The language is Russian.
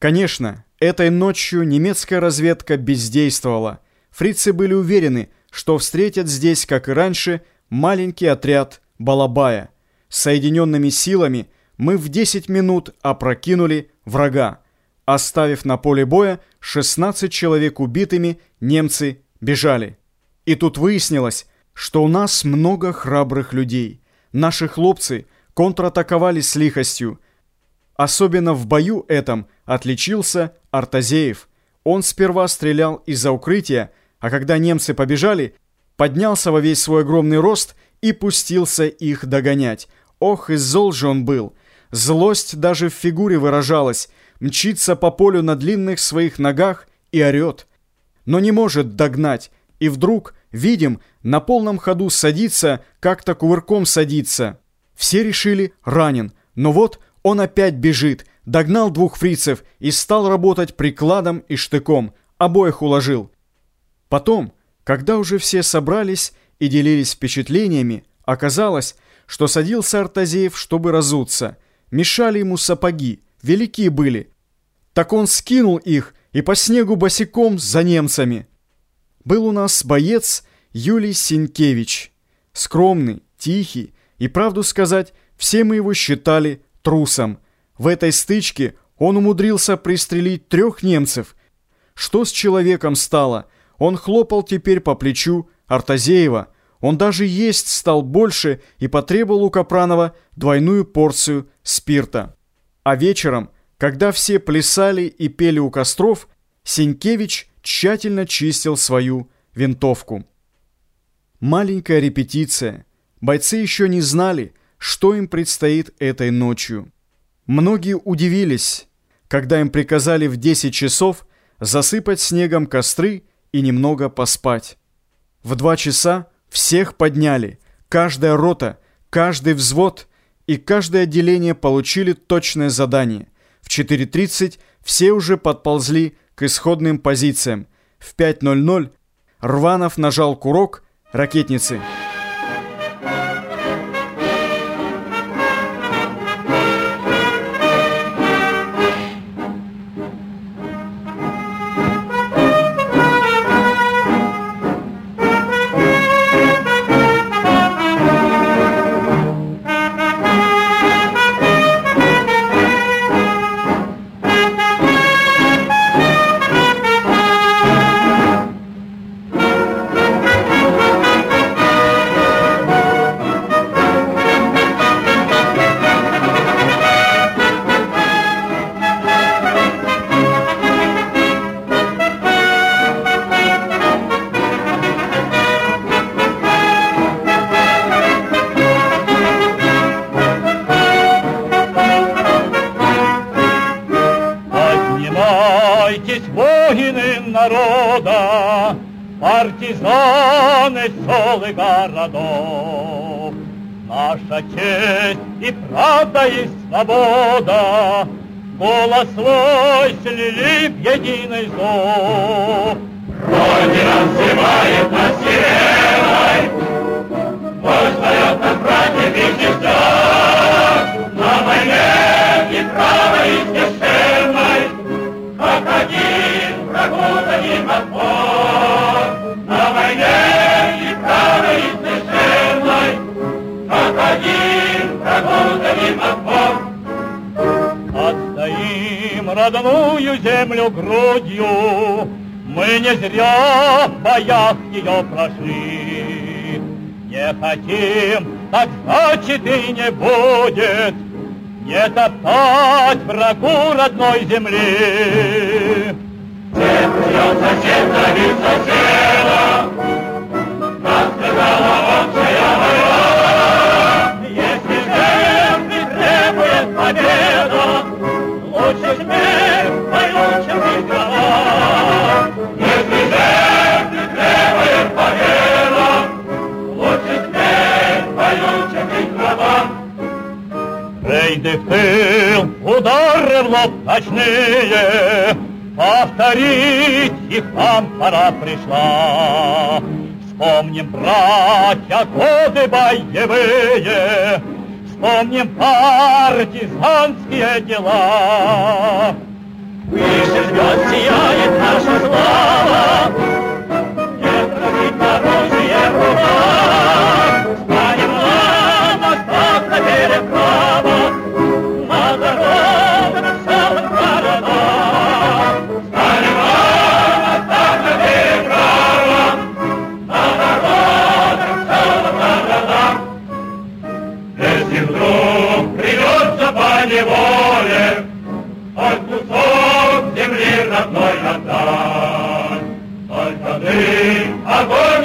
Конечно, этой ночью немецкая разведка бездействовала. Фрицы были уверены, что встретят здесь, как и раньше, маленький отряд Балабая. Соединенными силами мы в 10 минут опрокинули врага. Оставив на поле боя 16 человек убитыми, немцы бежали. И тут выяснилось, что у нас много храбрых людей. Наши хлопцы контратаковали с лихостью, Особенно в бою этом отличился Артазеев. Он сперва стрелял из-за укрытия, а когда немцы побежали, поднялся во весь свой огромный рост и пустился их догонять. Ох, и зол же он был! Злость даже в фигуре выражалась, мчится по полю на длинных своих ногах и орет. Но не может догнать, и вдруг, видим, на полном ходу садится, как-то кувырком садится. Все решили ранен, но вот он опять бежит, догнал двух фрицев и стал работать прикладом и штыком, обоих уложил. Потом, когда уже все собрались и делились впечатлениями, оказалось, что садился Артазеев, чтобы разуться. Мешали ему сапоги, велики были. Так он скинул их и по снегу босиком за немцами. Был у нас боец Юлий Синкевич. Скромный, тихий, и правду сказать, все мы его считали трусом. В этой стычке он умудрился пристрелить трех немцев. Что с человеком стало? Он хлопал теперь по плечу Артазеева. Он даже есть стал больше и потребовал у Капранова двойную порцию спирта. А вечером, когда все плясали и пели у костров, Сенькевич тщательно чистил свою винтовку. Маленькая репетиция. Бойцы еще не знали, что им предстоит этой ночью. Многие удивились, когда им приказали в 10 часов засыпать снегом костры и немного поспать. В два часа всех подняли, каждая рота, каждый взвод и каждое отделение получили точное задание. В 4.30 все уже подползли к исходным позициям. В 5.00 Рванов нажал курок ракетницы. Воины народа, партизаны селы городов. Наша честь и правда и свобода, голос свой слили в единый зов. Родина взывает нас сиреной, Пусть дает нам братьев и сестер, родную землю грудью, Мы не зря в боях ее прошли. Не хотим, так значит и не будет, Не топтать врагу родной земли. Всем ждет сосед, давит соседа, Нас сказала общая война. Если жертвы требует победа, Лучше смерть Рейды в тыл, удары в лоб ночные, Повторить их нам пора пришла. Вспомним, братья, годы боевые, Вспомним партизанские дела. Мы Путин друг придется по неволе Хоть кусок земли родной отдать. Только ты огонь